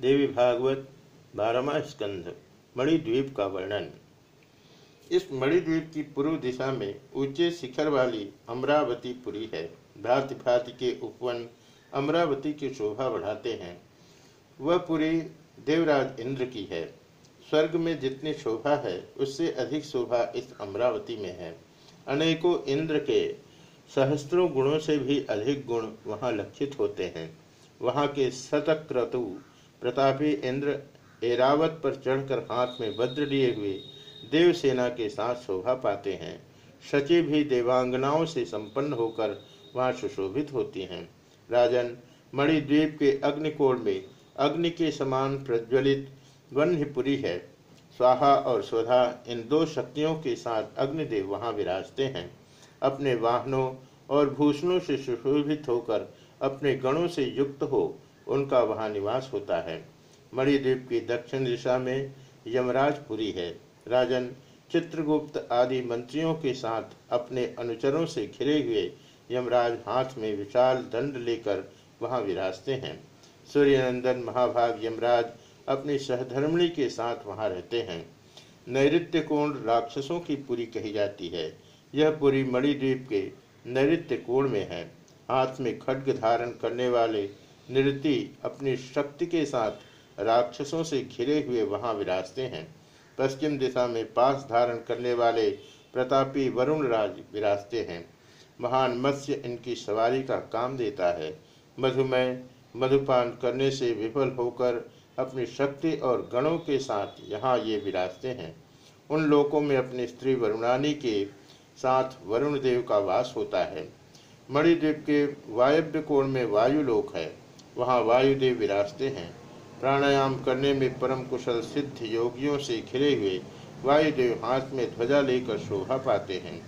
देवी भागवत, बारहवा स्कंध, मणिद्वीप का वर्णन। इस मणिद्वीप की पूर्व दिशा में ऊँचे शिखर वाली अमरावती पुरी है। भांति भांति के उपवन अमरावती की शोभा बढ़ाते हैं। वह पुरी देवराज इंद्र की है। स्वर्ग में जितनी शोभा है, उससे अधिक शोभा इस अमरावती में है। अनेकों इंद्र के सहस्त्रों गुणों से भी अधिक गुण वहाँ लक्षित होते हैं। वहाँ के शतक्रतु प्रतापी इंद्र एरावत पर चढ़कर हाथ में वज्र लिए हुए देवसेना के साथ शोभा पाते हैं। शची भी देवांगनाओं से संपन्न होकर वहाँ सुशोभित होती हैं। राजन, मणिद्वीप के अग्निकोण में अग्नि के समान प्रज्वलित वन्यपुरी है। स्वाहा और स्वधा इन दो शक्तियों के साथ अग्निदेव वहाँ विराजते हैं। अपने वाहनों और भूषणों से सुशोभित होकर अपने गणों से युक्त हो उनका वहाँ निवास होता है। मणिद्वीप की दक्षिण दिशा में यमराजपुरी है। राजन, चित्रगुप्त आदि मंत्रियों के साथ अपने अनुचरों से घिरे हुए यमराज हाथ में विशाल दंड लेकर वहाँ विराजते हैं। सूर्यनंदन महाभाग यमराज अपनी सहधर्मणी के साथ वहाँ रहते हैं। नैत्य कोण राक्षसों की पुरी कही जाती है। यह पुरी मणिद्वीप के नैत्य कोण में है। हाथ में खड्ग धारण करने वाले नृति अपनी शक्ति के साथ राक्षसों से घिरे हुए वहाँ विराजते हैं। पश्चिम दिशा में पास धारण करने वाले प्रतापी वरुण राज विराजते हैं। महान मत्स्य इनकी सवारी का काम देता है। मधुमय मधुपान करने से विफल होकर अपनी शक्ति और गणों के साथ यहाँ ये विराजते हैं। उन लोकों में अपनी स्त्री वरुणानी के साथ वरुण देव का वास होता है। मणिद्वीप के वायव्य कोण में वायुलोक है। वहाँ वायुदेव विराजते हैं। प्राणायाम करने में परम कुशल सिद्ध योगियों से घिरे हुए वायुदेव हाथ में ध्वजा लेकर शोभा पाते हैं।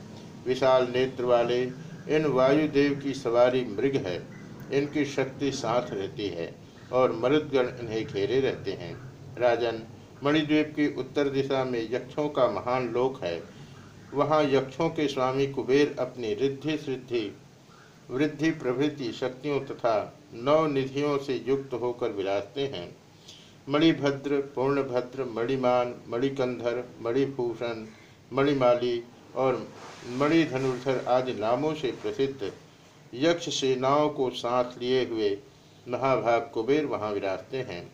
विशाल नेत्र वाले इन वायुदेव की सवारी मृग है। इनकी शक्ति साथ रहती है और मरुदगण इन्हें घेरे रहते हैं। राजन, मणिद्वीप की उत्तर दिशा में यक्षों का महान लोक है। वहाँ यक्षों के स्वामी कुबेर अपनी रिद्धि सिद्धि वृद्धि, प्रभृति, शक्तियों तथा नौ निधियों से युक्त होकर विराजते हैं। मणिभद्र, पूर्णभद्र, मणिमान, मणिकंधर, मणिभूषण, मणिमाली और मणिधनुर्धर आदि नामों से प्रसिद्ध यक्ष सेनाओं को साथ लिए हुए महाभाग कुबेर वहाँ विराजते हैं।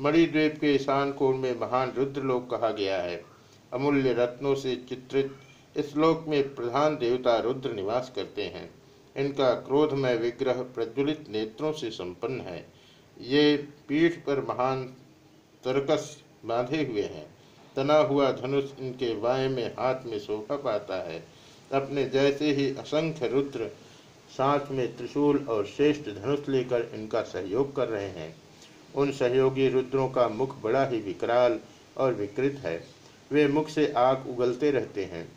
मणिद्वीप के ईशान कोण में महान रुद्रलोक कहा गया है। अमूल्य रत्नों से चित्रित इस लोक में प्रधान देवता रुद्र निवास करते हैं। इनका क्रोधमय विग्रह प्रज्वलित नेत्रों से संपन्न है। ये पीठ पर महान तरकस बांधे हुए हैं। तना हुआ धनुष इनके बाएँ में हाथ में शोभा पाता है। अपने जैसे ही असंख्य रुद्र साथ में त्रिशूल और श्रेष्ठ धनुष लेकर इनका सहयोग कर रहे हैं। उन सहयोगी रुद्रों का मुख बड़ा ही विकराल और विकृत है। वे मुख से आग उगलते रहते हैं।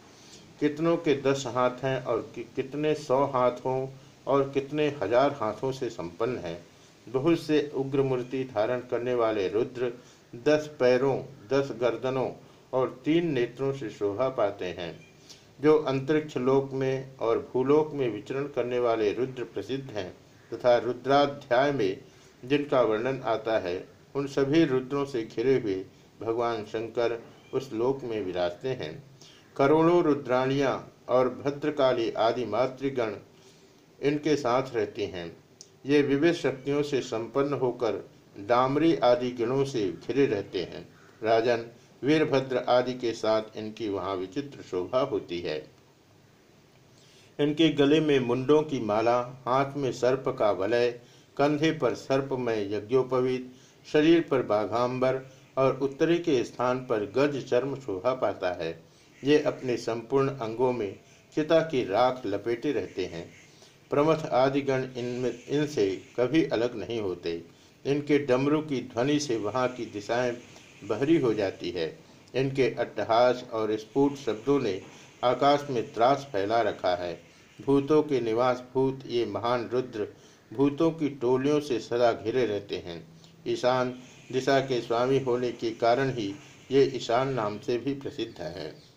कितनों के दस हाथ हैं और कि, कितने सौ हाथ हों और कितने हज़ार हाथों से संपन्न है। बहुत से उग्र मूर्ति धारण करने वाले रुद्र दस पैरों दस गर्दनों और तीन नेत्रों से शोभा पाते हैं। जो अंतरिक्ष लोक में और भूलोक में विचरण करने वाले रुद्र प्रसिद्ध हैं तथा रुद्राध्याय में जिनका वर्णन आता है उन सभी रुद्रों से घिरे हुए भगवान शंकर उस लोक में विराजते हैं। करोड़ों रुद्राणियाँ और भद्रकाली आदि मातृगण इनके साथ रहती हैं। ये विविध शक्तियों से संपन्न होकर डामरी आदि गणों से घिरे रहते हैं। राजन, वीरभद्र आदि के साथ इनकी वहाँ विचित्र शोभा होती है। इनके गले में मुंडों की माला, हाथ में सर्प का वलय, कंधे पर सर्पमय यज्ञोपवीत, शरीर पर बाघांबर और उत्तरी के स्थान पर गज चर्म शोभा पाता है। ये अपने संपूर्ण अंगों में चिता की राख लपेटे रहते हैं। प्रमथ आदि गण इनमें, इनसे कभी अलग नहीं होते। इनके डमरू की ध्वनि से वहाँ की दिशाएँ बहरी हो जाती है। इनके अट्टहास और स्फुट शब्दों ने आकाश में त्रास फैला रखा है। भूतों के निवास भूत ये महान रुद्र भूतों की टोलियों से सदा घिरे रहते हैं। ईशान दिशा के स्वामी होने के कारण ही ये ईशान नाम से भी प्रसिद्ध है।